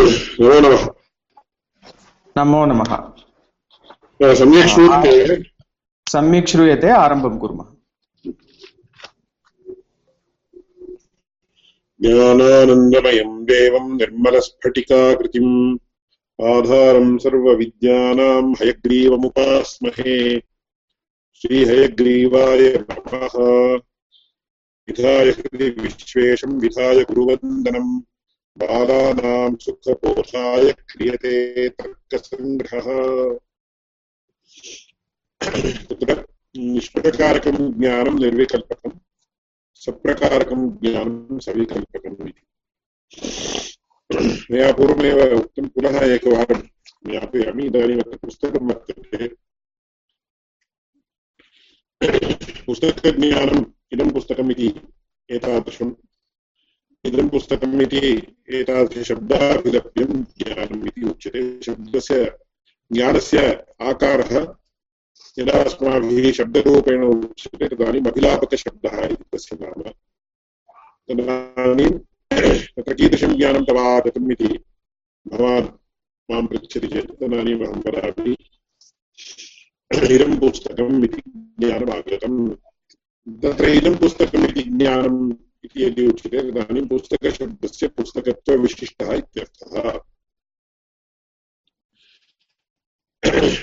नमो नमः। नमो नमः। सम्यक् श्रूयते? सम्यक् श्रूयते आरम्भं कुर्मः। निर्मलस्फटिकाकृतिम् आधारम् सर्वविद्यानाम् हयग्रीवमुपास्महे। श्रीहयग्रीवाय नमः। विधाय हृदि विश्वेशम् विधाय गुरुवन्दनम्। बालानाम् सुखबोधाय क्रियते तर्कसङ्ग्रहः। तत्र निष्प्रकारकम् ज्ञानम् निर्विकल्पकम् सप्रकारकं ज्ञानं, सविकल्पकम् इति। मया पूर्वमेव उक्तं पुनः एकवारं ज्ञापयामि। पुस्तकं वर्तते। पुस्तकज्ञानम् इदं पुस्तकम् इति एतादृशम् इदं पुस्तकम् इति एतादृशशब्दाभिलभ्यं ज्ञानम् इति उच्यते। शब्दस्य, ज्ञानस्य आकारः यदा अस्माभिः शब्दरूपेण उच्यते तदानीम् अभिलापकशब्दः इति तस्य नाम। तदानीं तत्र कीदृशं ज्ञानं तव आगतम् इति भवान् माँ पृच्छति चेत् तदानीम् अहं वदामि। इदं पुस्तकम् इति ज्ञानम् आगतम् तत्र इदं पुस्तकम् इति ज्ञानम् इति यदि उच्यते तदानीं पुस्तकशब्दस्य पुस्तकत्वविशिष्टः इत्यर्थः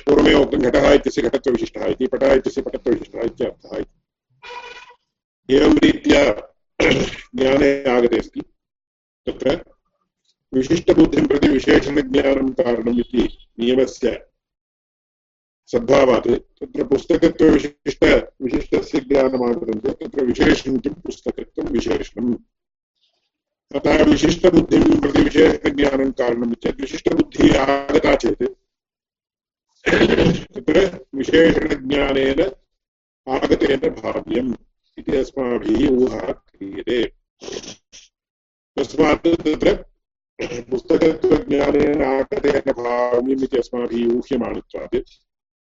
पूर्वमेव उक्तं घटः इत्यस्य घटत्वविशिष्टः इति पटः इत्यस्य पटत्वविशिष्टः इत्यर्थः एवं रीत्या ज्ञाने आगते अस्ति तत्र विशिष्टबुद्धिं प्रति विशेषणज्ञानं कारणम् इति नियमस्य सद्भावात्, तत्र पुस्तकत्वविशिष्ट विशिष्टस्य ज्ञानमागतं चेत् तत्र विशेषं किं पुस्तकत्वं विशेषणम् अतः विशिष्टबुद्धिं प्रति विशेषज्ञानं कारणं चेत् विशिष्टबुद्धिः आगता चेत्, तत्र विशेषणज्ञानेन आगतेन भाव्यम् इति अस्माभिः ऊहा क्रियते। तस्मात् तत्र पुस्तकत्वज्ञानेन आगतेन भाव्यम् इति अस्माभिः ऊह्यमानत्वात्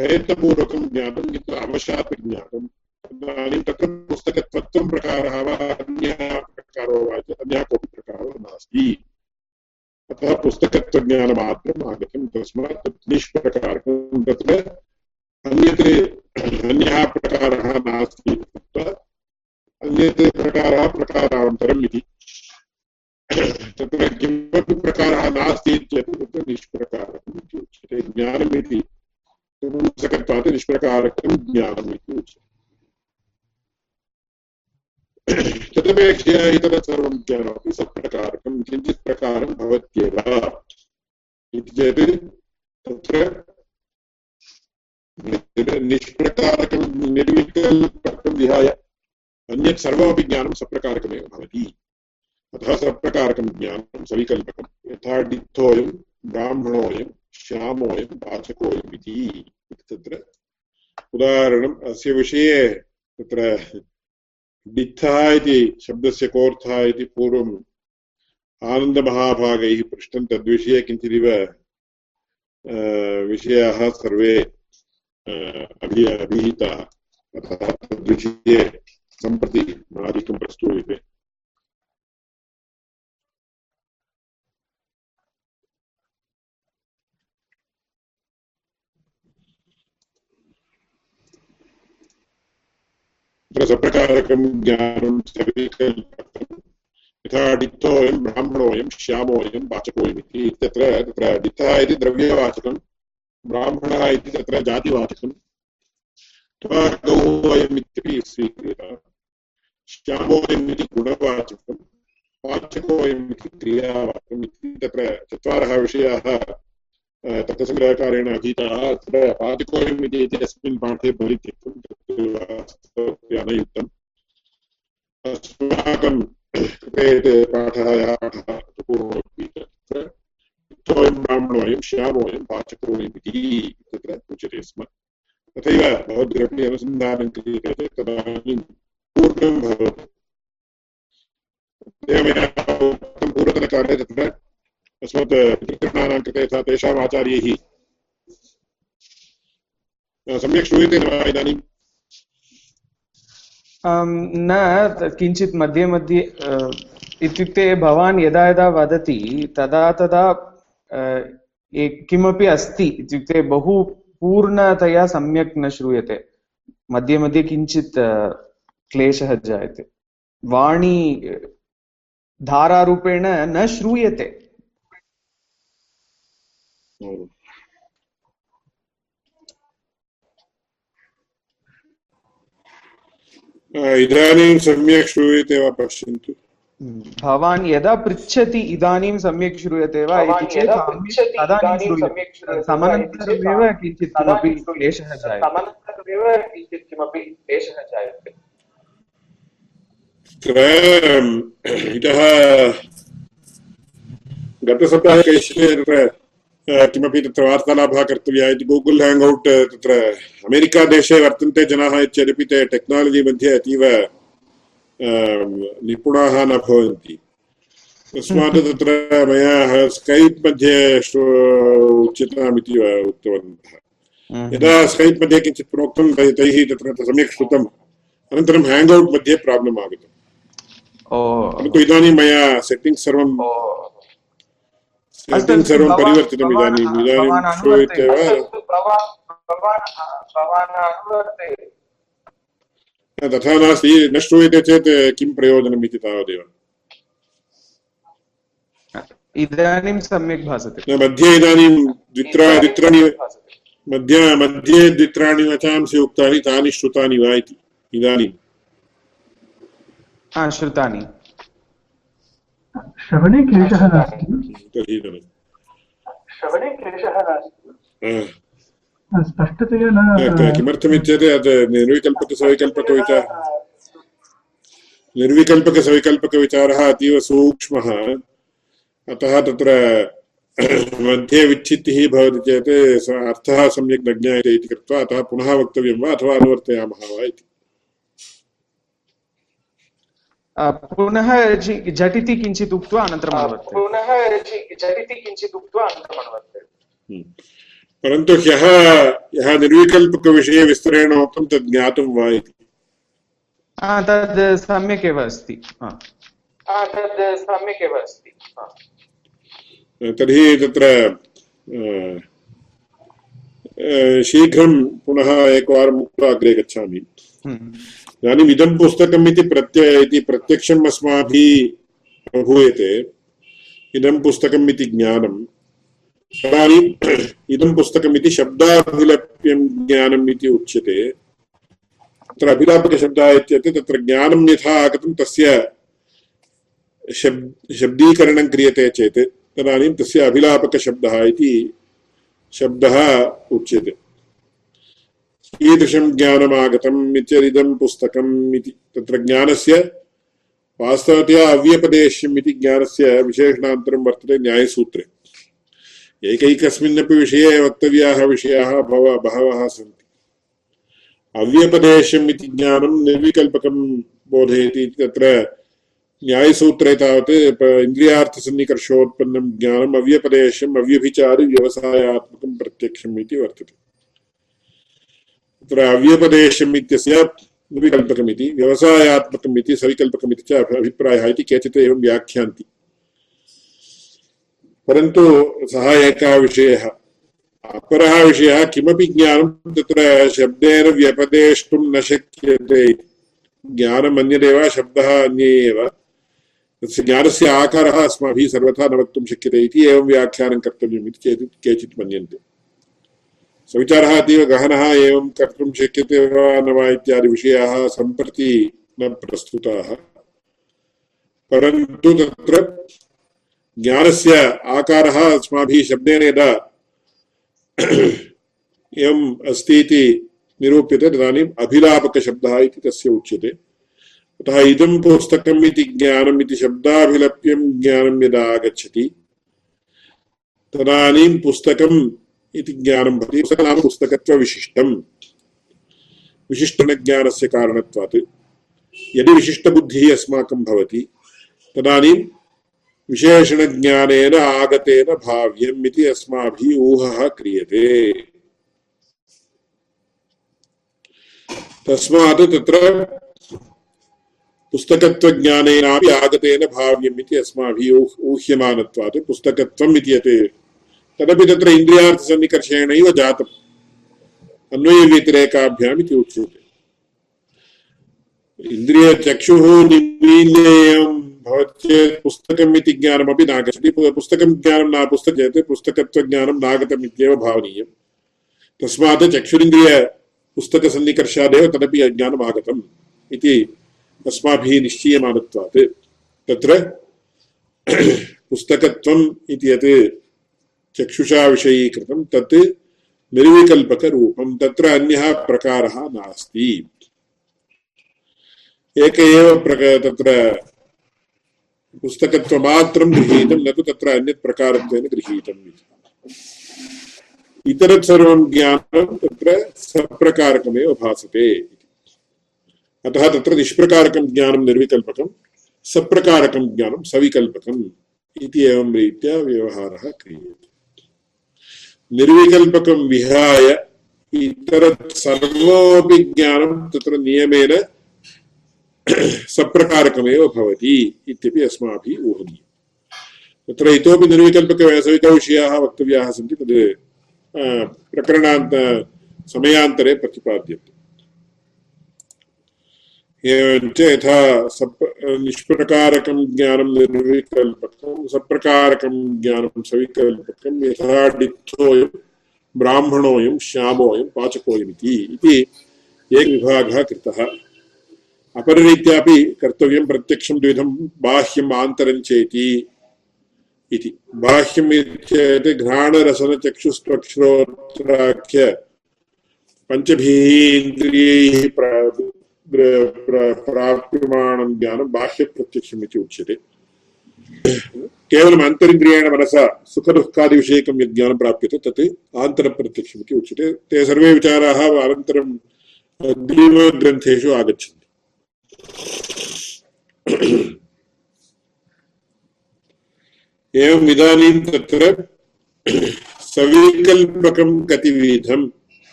प्रयत्नपूर्वकं ज्ञातं किन्तु अवशात् ज्ञातं तदानीं तत्र पुस्तकत्वत्वं प्रकारः वा अन्यः प्रकारो वा अन्यः कोऽपि प्रकारो नास्ति अतः पुस्तकत्वज्ञानमात्रम् आगतं तस्मात् तत् निष्प्रकारकं तत्र अन्यत् अन्यः प्रकारः नास्ति अन्यत् प्रकारः प्रकारान्तरम् इति तत्र किमपि प्रकारः नास्ति चेत् तत्र निष्प्रकारकम् इति उच्यते ज्ञानम् इति पुंसकत्वात् निष्प्रकारकं ज्ञानम् इति उच्यते तदपेक्षया इतरत् सर्वं ज्ञानमपि सप्रकारकं किञ्चित् प्रकारं भवत्येव इति चेत् तत्र निष्प्रकारकं निर्विकल्पकं विहाय अन्यत् सर्वमपि ज्ञानं सप्रकारकमेव भवति अतः सप्रकारकं ज्ञानं सविकल्पकं यथा डित्थोऽयं ब्राह्मणोऽयं श्यामोऽयं पाचकोऽयम् इति तत्र उदाहरणम् अस्य विषये तत्र डित्थः इति शब्दस्य कोऽर्थः इति पूर्वम् आनन्दमहाभागैः पृष्टं तद्विषये किञ्चिदिव विषयाः सर्वे अभि अभिहिताः अतः तद्विषये सम्प्रति अधिकं प्रस्तूयते तत्र सप्रकारकं ज्ञानं यथा डित्तोऽयं ब्राह्मणोऽयं श्यामोऽयं वाचकोऽयम् इति तत्र तत्र इति द्रव्यवाचकं ब्राह्मणः इति तत्र इत्यपि श्यामोऽयम् इति गुणवाचकं वाचकोऽयम् इति क्रियावाचकम् इति तत्र चत्वारः विषयाः तत्त्वसङ्ग्रहकारेण अधीताः तत्र पाचकोऽयम् इति अस्मिन् पाठे परित्यक्तं अनयुक्तम् अस्माकं कृते पाठः यः पाठः पूर्वमपि तत्र रक्तोऽयं ब्राह्मणोऽयं श्यामोऽयं पाचकोऽयमिति तत्र उच्यते स्म। तथैव भवद्भिरपि अनुसन्धानं क्रियते चेत् तदानीं पूर्णं भवति। उक्तं पूर्वतनकाले तत्र अस्मत् पितृगणानां कृते यथा तेषाम् आचार्यैः सम्यक् श्रूयते न वा इदानीं? न, किञ्चित् मध्ये मध्ये इत्युक्ते भवान् यदा यदा वदति, तदा तदा किमपि अस्ति, इत्युक्ते बहु पूर्णतया सम्यक् न श्रूयते। मध्ये मध्ये किञ्चित् क्लेशः जायते। वाणी धारारूपेण न श्रूयते। इदानीं सम्यक् श्रूयते वा पश्यन्तु। भवान् यदा पृच्छति इदानीं सम्यक् श्रूयते वा इति चेत् तदानीं श्रूयते। समनन्तरमेव किञ्चित् किमपि क्लेशः जायते। समनन्तरमेव किञ्चित् किमपि क्लेशः जायते। इतः गतसप्ताहे कैश्चित् किमपि तत्र वार्तालापः कर्तव्यः इति गूगुल् हेङ्ग् औट् तत्र अमेरिकादेशे वर्तन्ते जनाः इत्यदपि ते टेक्नालजि मध्ये अतीव अम, निपुणाः न भवन्ति। तस्मात् तत्र मया स्कैप् मध्ये उच्यतामिति उक्तवन्तः। यदा स्कैप् मध्ये किञ्चित् प्रोक्तं तैः तत्र सम्यक् श्रुतम्। अनन्तरं हेङ्ग् औट् मध्ये प्राब्लम् आगतम्। परन्तु इदानीं मया सेट्टिङ्ग्स् सर्वं सेट्टिङ्ग्स् सर्वं परिवर्तितम् इदानीं भवान् श्रूयते वा तथा नास्ति न श्रूयते चेत् किं प्रयोजनम् इति तावदेव इदानीं सम्यक् भासते मध्ये इदानीं द्वित्रा द्वित्राणि मध्ये मध्ये द्वित्राणि वचांसि उक्तानि तानि श्रुतानि वा इति इदानीं हा श्रुतानि श्रवणे क्लेशः नास्ति। तर्हि श्रवणे क्लेशः नास्ति स्पष्टतया न, क- न किमर्थमित्येत् निर्विकल्पकसविकल्पकविचारः अतीव सूक्ष्मः। अतः तत्र मध्ये विच्छित्तिः भवति चेत् अर्थः सम्यक् न ज्ञायते इति कृत्वा अतः पुनः वक्तव्यं वा अथवा अनुवर्तयामः वा इति। पुनः झटिति किञ्चित् उक्त्वा अनन्तरम् पुनः झटिति किञ्चित् उक्त्वा अनन्तरम् हम्म। परन्तु ह्यः यः निर्विकल्पकविषये विस्तरेण उक्तं तद् ज्ञातं वा इति तद् सम्यक् एव अस्ति तद् सम्यक् एव अस्ति तर्हि तत्र शीघ्रं पुनः एकवारम् उक्त्वा अग्रे गच्छामि। इदानीम् इदं पुस्तकम् इति प्रत्य इति प्रत्यक्षम् अस्माभिः अनुभूयते। इदं पुस्तकम् इति ज्ञानं तदानीम् इदं पुस्तकम् इति शब्दाभिलप्यं ज्ञानम् इति उच्यते। तत्र अभिलापकशब्दः इत्येतत् तत्र ज्ञानं यथा आगतं तस्य शब्, शब्दीकरणं क्रियते चेत् तदानीं तस्य अभिलापकशब्दः इति शब्दः उच्यते। कीदृशं ज्ञानमागतम् इत्यदिदं पुस्तकम् इति। तत्र ज्ञानस्य वास्तवतया अव्यपदेश्यम् इति ज्ञानस्य विशेषणान्तरं वर्तते न्यायसूत्रे। एकैकस्मिन्नपि विषये वक्तव्याः विषयाः भव बहवः सन्ति। अव्यपदेश्यम् इति ज्ञानं निर्विकल्पकं बोधयति। तत्र न्यायसूत्रे तावत् इन्द्रियार्थसन्निकर्षोत्पन्नं ज्ञानम्, अव्यपदेश्यम्, अव्यभिचारि व्यवसायात्मकं प्रत्यक्षम् इति वर्तते। तत्र अव्यपदेशम् इत्यस्य निर्विकल्पकमिति व्यवसायात्मकम् इति सविकल्पकम् इति च अभिप्रायः इति केचित् एवं व्याख्यान्ति। परन्तु सः एकः विषयः। अपरः विषयः, किमपि ज्ञानं तत्र शब्देन व्यपदेष्टुं न शक्यते। ज्ञानम् अन्यदेव शब्दः अन्ये एव। तस्य ज्ञानस्य आकारः अस्माभिः सर्वथा न वक्तुं शक्यते इति एवं व्याख्यानं कर्तव्यम् इति केचित् केचित् मन्यन्ते। सविचारः अतीव गहनः एवं कर्तुं शक्यते वा न वा इत्यादि विषयाः सम्प्रति न प्रस्तुताः। परन्तु तत्र ज्ञानस्य आकारः अस्माभिः शब्देन यदा एवम् अस्ति इति निरूप्यते, तदानीम् अभिलापकशब्दः इति तस्य उच्यते। अतः इदं पुस्तकम् इति ज्ञानम् इति शब्दाभिलप्यं ज्ञानं यदा आगच्छति तदानीं पुस्तकम् इति ज्ञानं भवति। पुस्तकं नाम पुस्तकत्वविशिष्टम् विशिष्टज्ञानस्य कारणत्वात् यदि विशिष्टबुद्धिः अस्माकं भवति, तदानीं विशेषणज्ञानेन आगतेन भाव्यम् इति अस्माभिः ऊहः क्रियते। तस्मात् तत्र पुस्तकत्वज्ञानेनापि आगतेन भाव्यम् इति अस्माभिः ऊह् ऊह्यमानत्वात्। पुस्तकत्वम् इति यत् तदपि तत्र इन्द्रियार्थसन्निकर्षेणैव जातम्। अन्वयव्यतिरेकाभ्याम् इति उच्यते। इन्द्रियचक्षुः निमील्येयं भवति चेत् पुस्तकम् इति ज्ञानमपि नागच्छति। पुस्तकं ज्ञानं न पुस्तके चेत् पुस्तकत्वज्ञानं नागतम् इत्येव भावनीयं तस्मात् चक्षुरिन्द्रिय पुस्तकसन्निकर्षादेव तदपि अज्ञानम् आगतम् इति अस्माभिः निश्चीयमानत्वात्। तत्र पुस्तकत्वम् इति यत् चक्षुषा विषयीकृतं तत् निर्विकल्पकरूपं, तत्र अन्यः प्रकारः नास्ति। एक एव प्रक, तत्र पुस्तकत्वमात्रं गृहीतं, न तु तत्र अन्यत् प्रकारत्वेन गृहीतम् इति। इतरत् सर्वं ज्ञानं तत्र सप्रकारकमेव भासते अतः तत्र निष्प्रकारकं ज्ञानं निर्विकल्पकं, सप्रकारकं ज्ञानं सविकल्पकम् इति एवं रीत्या व्यवहारः क्रियते। निर्विकल्पकं विहाय इतरत् सर्वमपि ज्ञानं तत्र नियमेन सप्रकारकमेव भवति इत्यपि अस्माभिः ऊहनीयम्। तत्र इतोपि निर्विकल्पकसविकविषयाः वक्तव्याः सन्ति, तद् प्रकरणान्त, समयान्तरे एवञ्च यथा सप् निष्प्रकारकं ज्ञानं निर्विकल्पकं, सप्रकारकं ज्ञानं सविकल्पकं यथा डित्थोऽयं ब्राह्मणोऽयं, श्यामोऽयं, पाचकोऽयमिति इति एकविभागः कृतः। अपररीत्यापि कर्तव्यं प्रत्यक्षं द्विधं बाह्यम् आन्तरं चेति इति। बाह्यम् पञ्चभिः इन्द्रियैः प्राप्यमाणं ज्ञानं बाह्यप्रत्यक्षम् इति उच्यते केवलम् अन्तरिन्द्रियेण मनसा सुखदुःखादिविषयकं यद् ज्ञानं प्राप्यते तत् आन्तरप्रत्यक्षम् इति उच्यते ते सर्वे विचाराः अनन्तरं ग्रीवग्रन्थेषु आगच्छन्ति एवम् इदानीं तत्र सविकल्पकं कतिविधम्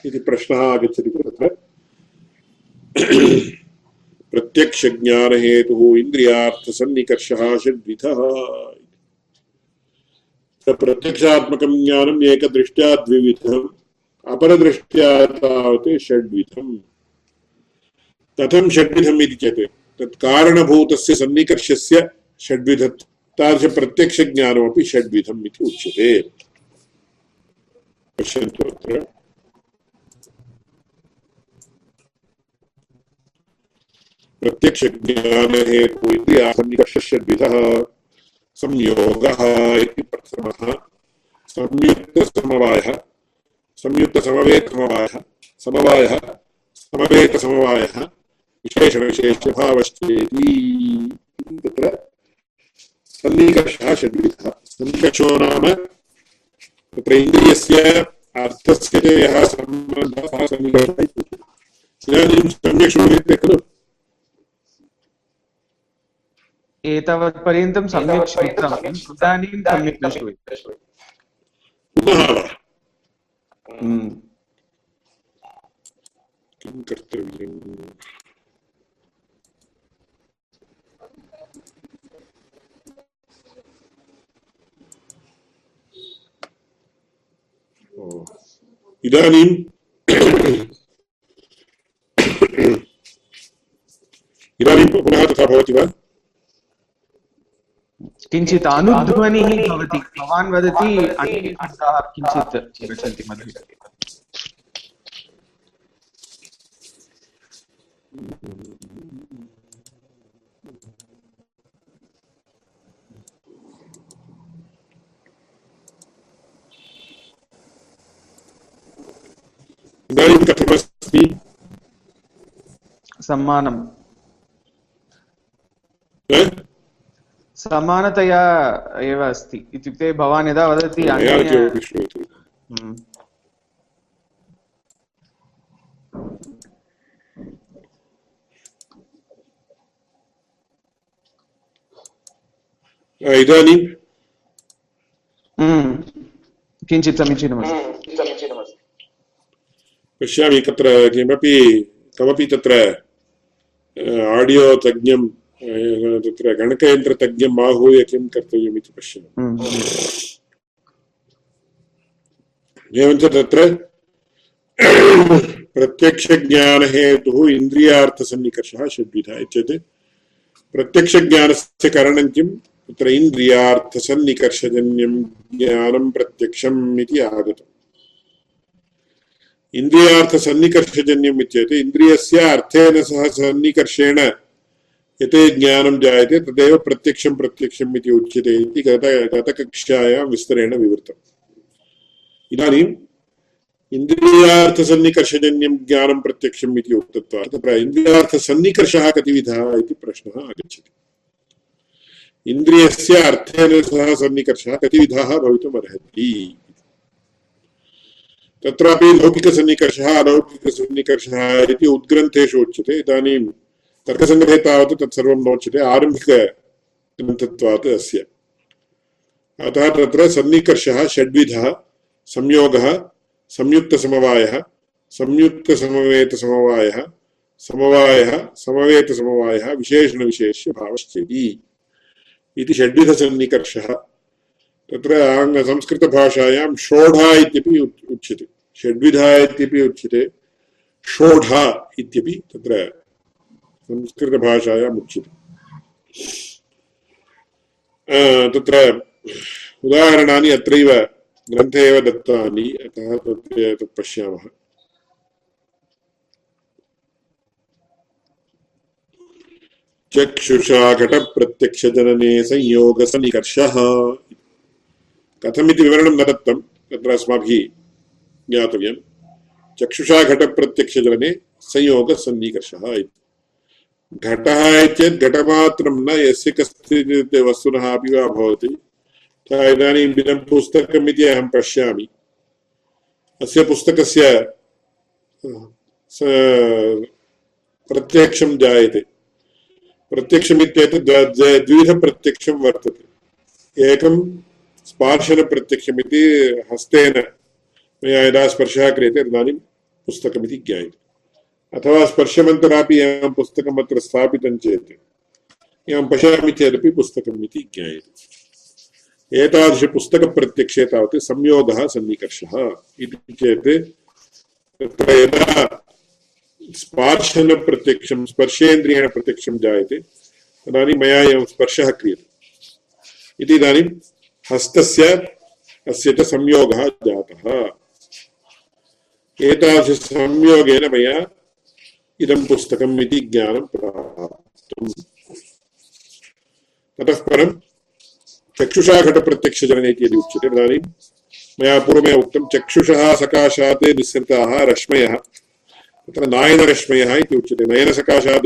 इति प्रश्नः आगच्छति तत्र प्रत्यक्षज्ञानहेतुः इन्द्रियार्थसन्निकर्षः षड्विधः प्रत्यक्षात्मकं ज्ञानम् एकदृष्ट्या द्विविधम्, अपरदृष्ट्या तावत् षड्विधम्। कथं षड्विधम् इति चेत्, तत् सन्निकर्षस्य षड्विध तादृशप्रत्यक्षज्ञानमपि षड्विधम् इति उच्यते। पश्यन्तु अत्र। प्रत्यक्षज्ञानहेतु इन्द्रियासन्निकर्षषड्विधः संयोगः इति प्रथमः। संयुक्तसमवायः संयुक्तसमवेतसमवायः समवायः समवेतसमवायः विशेषणविशेषभावश्चेति तत्र सन्निकर्षः षड्विधः नाम तत्र इन्द्रियस्य अर्थस्य यः सम्बन्धः इदानीं सम्यक् श्रूयते खलु। एतावत् पर्यन्तं सम्यक् श्रुतम् इदानीं सम्यक् न श्रूयते हम्म। किं कर्तव्यम्? इदानीं इदानीं पुनः तथा भवति वा? किञ्चित् अनुध्वनिः भवति। भवान् वदति अन्ये किञ्चित् गच्छन्ति मध्ये इदानीं कथमस्ति सम्मानं हा? समानतया एव अस्ति। इत्युक्ते भवान् यदा वदति हम्म। इदानीं? हम्म। किञ्चित् समीचीनमस्ति। हम्म, पश्यामि तत्र किमपि कमपि तत्र आडियो तज्ञं तत्र गणकयन्त्रतज्ञम् आहूय किं कर्तव्यम् इति पश्यामि हम्म। एवञ्च तत्र प्रत्यक्षज्ञानहेतुः इन्द्रियार्थसन्निकर्षः षड्विधः इत्युक्ते प्रत्यक्षज्ञानस्य करणं किं तत्र इन्द्रियार्थसन्निकर्षजन्यं ज्ञानं प्रत्यक्षम् इति आगतम्। इन्द्रियार्थसन्निकर्षजन्यम् इत्येते इन्द्रियस्य अर्थेन सह सन्निकर्षेण यत् ज्ञानं जायते, तदेव प्रत्यक्षं प्रत्यक्षम् इति उच्यते इति गत, गतकक्षायां विस्तरेण विवृतम् इदानीम् इन्द्रियार्थसन्निकर्षजन्यं ज्ञानं प्रत्यक्षम् इति उक्तत्वात् तत्र इन्द्रियार्थसन्निकर्षः कतिविधः इति प्रश्नः आगच्छति। इन्द्रियस्य अर्थेन सह सन्निकर्षः कतिविधाः भवितुम् अर्हति? तत्रापि लौकिकसन्निकर्षः, अलौकिकसन्निकर्षः इति उद्ग्रन्थेषु उच्यते। इदानीं तर्कसङ्ग्रहे तावत् तत्सर्वं नोच्यते। आरम्भिकग्रन्थत्वात् अस्य। अतः तत्र सन्निकर्षः, षड्विधः, संयोगः, संयुक्तसमवायः, संयुक्तसमवेतसमवायः, समवायः, समवेतसमवायः, विशेषणविशेष्यभावश्चेति। इति षड्विधसन्निकर्षः। तत्र आङ्ग्ल संस्कृतभाषायां षोढा इत्यपि उच्- उच्यते। षड्विधा इत्यपि उच्यते। षोढा इत्यपि तत्र संस्कृतभाषायाम् उच्यते। तत्र उदाहरणानि अत्रैव ग्रन्थे एव दत्तानि, अतः तत्र तत् पश्यामः। चक्षुषा घटप्रत्यक्षजनने संयोगसन्निकर्षः कथमिति विवरणं न दत्तं, तत्र अस्माभिः ज्ञातव्यं। चक्षुषा घटप्रत्यक्षजनने संयोगसन्निकर्षः इति। घटः चेत् घटमात्रं न यस्य कश्चित् वस्तुनः अपि वा भवति। यथा इदानीं इदं पुस्तकम् इति अहं पश्यामि। अस्य पुस्तकस्य प्रत्यक्षं जायते। द्विविधप्रत्यक्षं वर्तते। एकं स्पार्शनप्रत्यक्षमिति हस्तेन मया यदा स्पर्शः क्रियते, तदानीं पुस्तकमिति ज्ञायते। अथवा स्पर्शमन्तरापि एवं पुस्तकम् अत्र स्थापितं चेत् एवं पश्यामि चेदपि पुस्तकम् इति ज्ञायते। एतादृशपुस्तकप्रत्यक्षे तावत् संयोगः सन्निकर्षः इति चेत् तत्र यदा स्पार्शनप्रत्यक्षं स्पर्शेन्द्रियेण प्रत्यक्षं जायते, तदानीं मया एवं स्पर्शः क्रियते। इति इदानीं हस्तस्य, अस्य च संयोगः जातः। एतादृशसंयोगेन मया इदं पुस्तकम् इति ज्ञानं प्राप्तम्। ततः परं चक्षुषा घटप्रत्यक्षजनने इति यदि उच्यते तदानीं मया पूर्वमेव उक्तं चक्षुषः सकाशात् निःसृताः रश्मयः। तत्र नायनरश्मयः इति उच्यते। नयनसकाशात्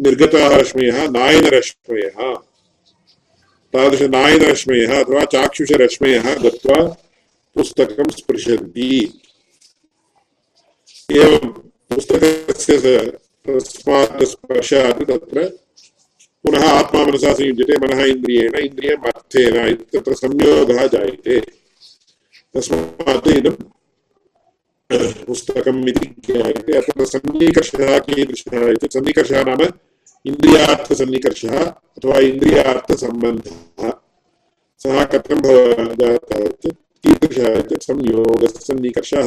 निर्गताः रश्मयः, नायनरश्मयः। तादृशनायनरश्मयः अथवा चाक्षुषरश्मयः गत्वा पुस्तकं स्पृशन्ति। एवं पुस्तकस्य तस्मात् स्पर्शात् तत्र पुनः आत्मा मनसा संयुज्यते मनः इन्द्रियेण इन्द्रियम् अर्थेन तत्र संयोगः जायते। तस्मात् इदं पुस्तकम् इति ज्ञायते। अत्र सन्निकर्षः कीदृशः इति, सन्निकर्षः नाम इन्द्रियार्थसन्निकर्षः अथवा इन्द्रियार्थसम्बन्धः। सः कथं जातः कीदृशः संयोगसन्निकर्षः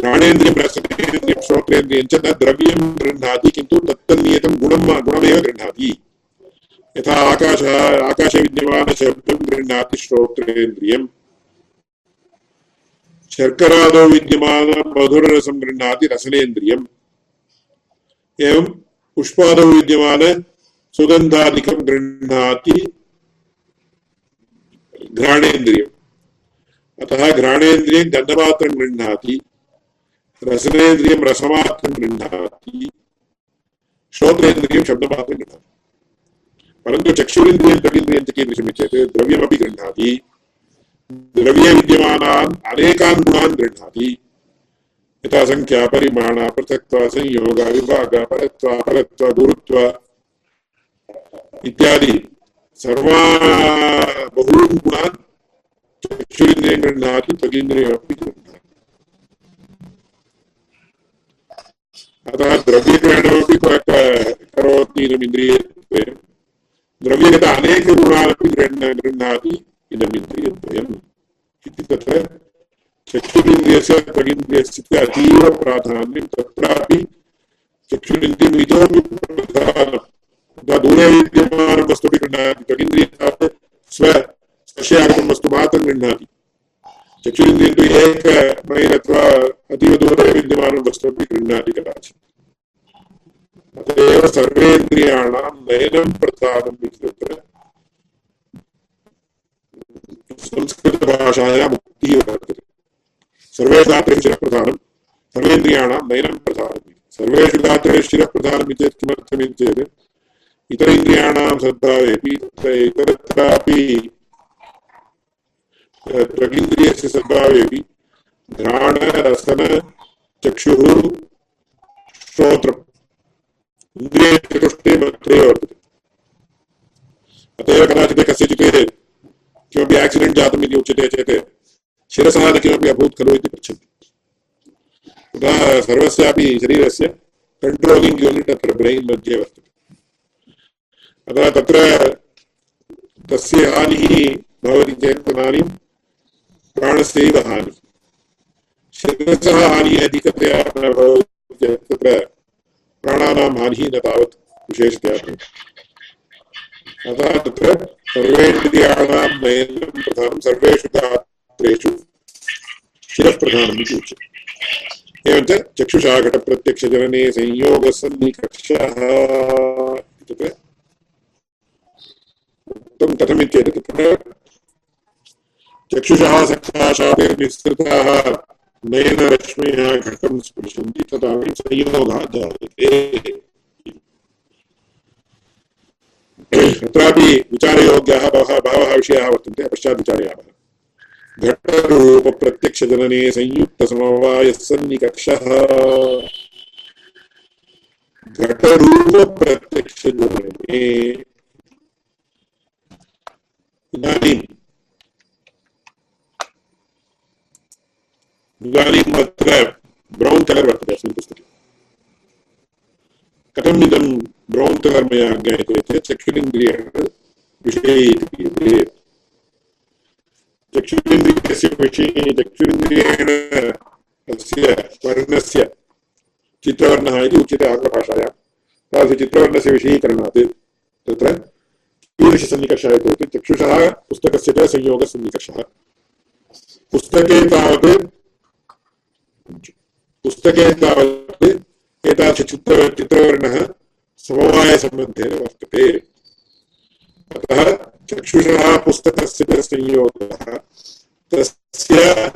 घ्राणेन्द्रियं रसनेन्द्रियं श्रोत्रेन्द्रियं च न द्रव्यं गृह्णाति, किन्तु तत्तन्नियतं गुणं गुणमेव गृह्णाति। यथा आकाशः, आकाशे विद्यमानशब्दं गृह्णाति श्रोत्रेन्द्रियम् शर्करादौ विद्यमानमधुररसं गृह्णाति रसनेन्द्रियम्। एवं पुष्पादौ विद्यमान सुगन्धादिकं गृह्णाति घ्राणेन्द्रियम्। अतः घ्राणेन्द्रियं गन्धमात्रं गृह्णाति। रसनेन्द्रियं रसमात्रं गृह्णाति। श्रोत्रेन्द्रियं शब्दमात्रं गृह्णाति। परन्तु चक्षुरिन्द्रियं त्वगिन्द्रियं च कीदृशम् चेत् द्रव्यमपि गृह्णाति। द्रव्ये विद्यमानान् अनेकान् गुणान् गृह्णाति। यथा सङ्ख्या परिमाण, पृथक्त्व, संयोग, विभाग, परत्व गुरुत्व इत्यादि सर्वा बहून् गुणान् चक्षुरिन्द्रियं गृह्णाति त्वगिन्द्रियमपि गृह्णाति। अतः द्रव्यग्रहणमपि करोति इदमिन्द्रियद्वयम् द्रव्यगत अनेकगुणानपि गृह्ण गृह्णाति इदमिन्द्रियद्वयम् इति तत्र चक्षुरिन्द्रियस्य त्वगिन्द्रियस्य अतीव प्राधान्यं तत्रापि चक्षुरिन्द्रियम् इतोपि दूरे विद्यमानं वस्तुपि गृह्णाति स्व वस्तु मात्रं गृह्णाति चक्षुरिन्द्रियं तु एकमैल् अथवा अतीव दूरे विद्यमानं वस्तुपि गृह्णाति कदाचित्। अत एव सर्वेन्द्रियाणां नयनं प्रधानम् इति तत्र संस्कृतभाषायाम् उक्तिः वर्तते सर्वेषु गात्रेषु शिरः सर्वेन्द्रियाणां नयनं प्रधानम् सर्वेषु गात्रेषु शिरः प्रधानम् इति किमर्थमिति चेत् इतर इन्द्रियाणां सद्भावेपि इतरत्रापि त्वगिन्द्रियस्य सद्भावेपि घ्राणरसन चक्षुः श्रोत्रम् इन्द्रियचतुष्टये मध्ये वर्तते अत कदाचित् कस्यचित् किमपि आक्सिडेण्ट् जातम् इति उच्यते चेत् शिरसः न किमपि अभूत् खलु इति पृच्छन्ति तदा सर्वस्यापि शरीरस्य कण्ट्रोलिङ्ग् यूनिट् अत्र ब्रैन् मध्ये वर्तते अतः तत्र तस्य हानिः भवति चेत् तदानीं प्राणस्यैव हानिः शिरसः हानिः अधिकतया न भवति चेत् तत्र प्राणानां हानिः न तावत् विशेषतया अतः तत्र सर्वेन्द्रियाणां नयनं प्रधानं सर्वेषु गात्रेषु शिरप्रधानम् इति उच्यते। एवञ्च चक्षुषा घटप्रत्यक्षजनने संयोगसन्निकर्षः इत्युक्ते उक्तं कथमित्येतत् चक्षुषः सक्षाशातिर्निःसृताः नयनरश्मयः घटं स्पृशन्ति तदानीं संयोगः जायते तत्रापि विचारयोग्याः बहवः बहवः विषयाः वर्तन्ते पश्चात् विचारयामः घटरूपप्रत्यक्षजनने संयुक्तसमवायः सन्निकक्षः घटरूपप्रत्यक्षजनने इदानीम् इदानीम् अत्र ब्रौन् कलर् वर्तते अस्मिन् पुस्तके कथम् इदं ब्रौन् कलर् मया ज्ञायते चेत् चक्षुरिन्द्रियः विषये इति क्रियते चक्षुरिन्द्रियस्य विषये चक्षुरिन्द्रियेण तस्य वर्णस्य चित्रवर्णः इति उच्यते आङ्ग्लभाषायां तादृशचित्रवर्णस्य विषयीकरणात् तत्र कीदृशसन्निकर्षः इति चक्षुषः पुस्तकस्य च संयोगसन्निकर्षः पुस्तके तावत् पुस्तके तावत् एतादृशचित्र चित्रवर्णः समवायसम्बन्धेन वर्तते। अतः चक्षुषः पुस्तकस्य च संयोगः। तस्य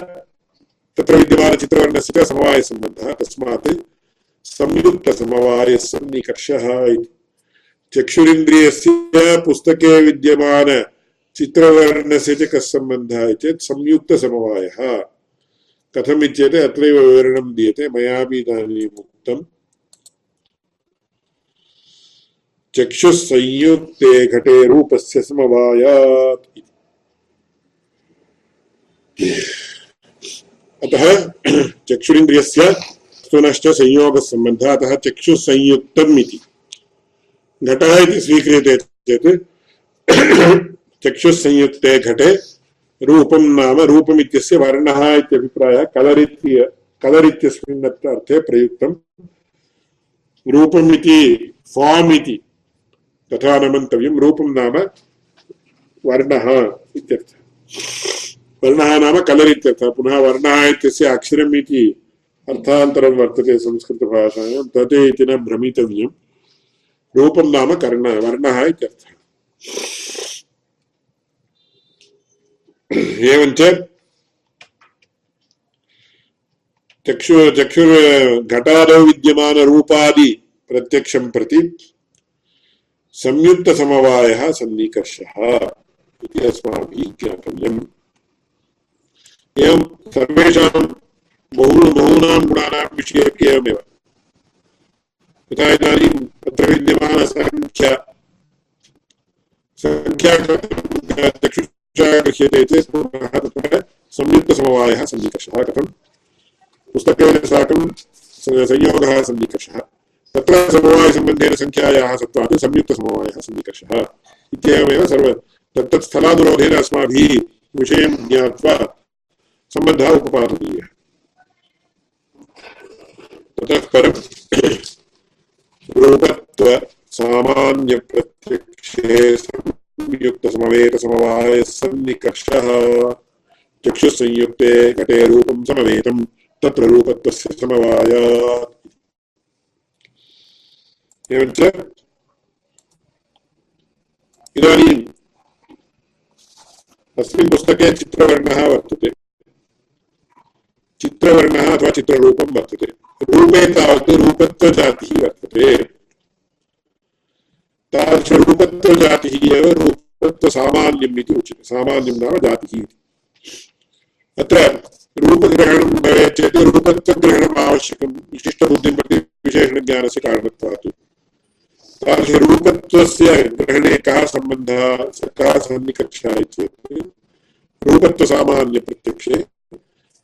तत्र विद्यमानचित्रवर्णस्य च समवायसम्बन्धः तस्मात् संयुक्तसमवायसन्निकर्षः इति। चक्षुरिन्द्रियस्य पुस्तके विद्यमान चित्रवर्णस्य च कः सम्बन्धः इति चेत् संयुक्तसमवायः कथम् अत्रैव विवरणं दीयते। मयापि इदानीम् उक्तम् घटे रूपस्य समवायात् अतः चक्षुरिन्द्रियस्य संयोगः सम्बन्धः। अतः चक्षुः संयुक्तम् इति। घटः इति स्वीक्रियते चेत् घटे रूपं नाम रूपम् इत्यस्य वर्णः इत्यभिप्रायः कलर् कलर् इत्यस्मिन् अर्थे प्रयुक्तं रूपम् इति फार्म् इति तथा न मन्तव्यं रूपं नाम वर्णः इत्यर्थः। वर्णः नाम कलर् इत्यर्थः। पुनः वर्णः इत्यस्य अक्षरम् इति अर्थान्तरं वर्तते संस्कृतभाषायां। तत् इति न भ्रमितव्यं रूपं नाम कर्ण, वर्णः इत्यर्थः। एवञ्च चक्षु चक्षुर्घटादौ विद्यमानरूपादि प्रत्यक्षं प्रति संयुक्तसमवायः सन्निकर्षः इति अस्माभिः ज्ञातव्यम्। एवं सर्वेषां बहु, बहूनां गुणानां विषये एवमेव। यथा इदानीम् अत्र विद्यमानसङ्ख्या। सङ्ख्या चक्षुषा गृह्यते चेत् पुनः तत्र संयुक्तसमवायः सन्निकर्षः कथं पुस्तकेन साकं संयोगः सन्निकर्षः तत्र समवायसम्बन्धेन सङ्ख्यायाः सत्त्वात् संयुक्तसमवायः सन्निकर्षः इत्येवमेव सर्व तत्तत् स्थलानुरोधेन अस्माभिः विषयं ज्ञात्वा सम्बन्धः उपपादनीयः ततः परं रूपत्व सामान्यप्रत्यक्षे संयुक्तसमवेतसमवायः सन्निकर्षः। चक्षुसंयुक्ते घटे रूपं समवेतं, तत्र रूपत्वस्य समवायात् एवञ्च इदानीम् अस्मिन् पुस्तके चित्रवर्णः वर्तते। चित्रवर्णः अथवा चित्ररूपं वर्तते। रूपे तावत् रूपत्वजातिः वर्तते। तादृशरूपत्वजातिः एव रूपत्वसामान्यम् इति उच्यते। सामान्यं नाम जातिः इति। अत्र रूपग्रहणं भवेत् चेत् रूपत्वग्रहणम् आवश्यकं विशिष्टबुद्धिं प्रति विशेषणज्ञानस्य कारणत्वात् तादृशरूपत्वस्य ग्रहणे कः सम्बन्धः कः सन्निकर्षः चेत् रूपत्वसामान्यप्रत्यक्षे।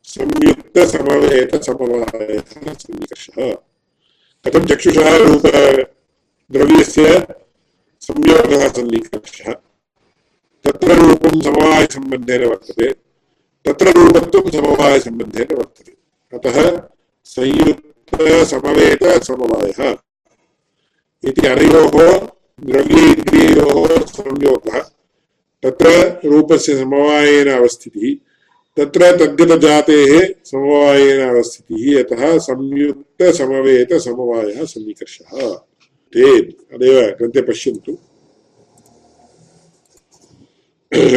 संयुक्तसमवेतसमवायः सन्निकर्षः कथं चक्षुषः रूपद्रव्यस्य संयोगः सन्निकर्षः तत्र रूपं समवायसम्बन्धेन वर्तते। तत्र रूपत्वं समवायसम्बन्धेन वर्तते। अतः संयुक्तसमवेतसमवायः इति अनयोः द्रव्येन्द्रिययोः संयोगः। तत्र रूपस्य समवायेन अवस्थितिः, तत्र तद्गतजातेः समवायेन अवस्थितिः, यतः संयुक्तसमवेतसमवायः सन्निकर्षः। ते तदेव ग्रन्थे पश्यन्तु।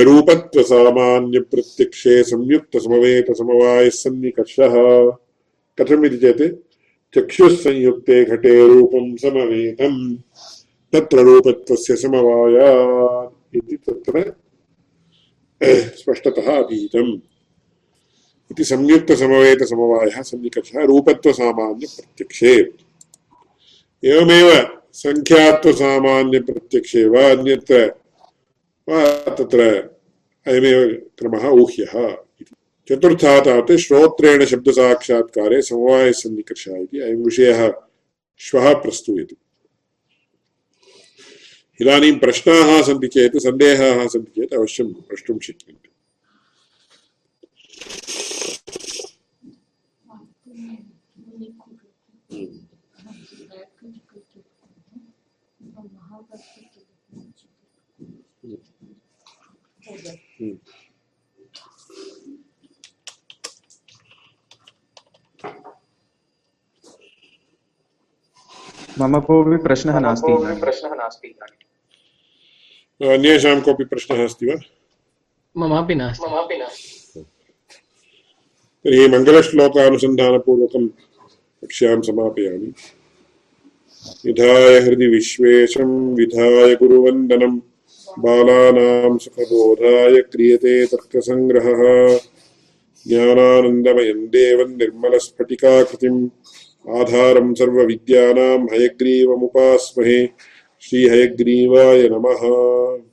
रूपत्वसामान्यप्रत्यक्षे संयुक्तसमवेतसमवायः सन्निकर्षः। कथमिति चेत् चक्षुः संयुक्ते घटे रूपं समवेतं तत्र रूपत्वस्य समवायात् इति तत्र स्पष्टतः इति संयुक्तसमवेतसमवायः सन्निकर्षः रूपत्वसामान्यप्रत्यक्षे। एवमेव सङ्ख्यात्वसामान्यप्रत्यक्षे वा अन्यत्र वा तत्र अयमेव क्रमः ऊह्यः चतुर्थः तावत् श्रोत्रेण शब्दसाक्षात्कारे समवायसन्निकर्षः इति अयं विषयः श्वः प्रस्तूयते। इदानीं प्रश्नाः सन्ति चेत्, सन्देहाः सन्ति चेत् अवश्यं प्रष्टुं शक्यन्ते मम कोऽपि प्रश्नः नास्ति प्रश्नः नास्ति अन्येषां कोऽपि प्रश्नः अस्ति वा ममापि नास्ति। ममापि नास्ति। तर्हि मङ्गलश्लोकानुसन्धानपूर्वकं कक्ष्यां समापयामि। विधाय हृदि विश्वेशं विधाय गुरुवन्दनं बालानां सुखबोधाय क्रियते तर्कसङ्ग्रहः ज्ञानानन्दमयं देवं निर्मलस्फटिकाकृतिम् आधारं सर्वविद्यानां हयग्रीवमुपास्महे। श्रीहयग्रीवाय नमः।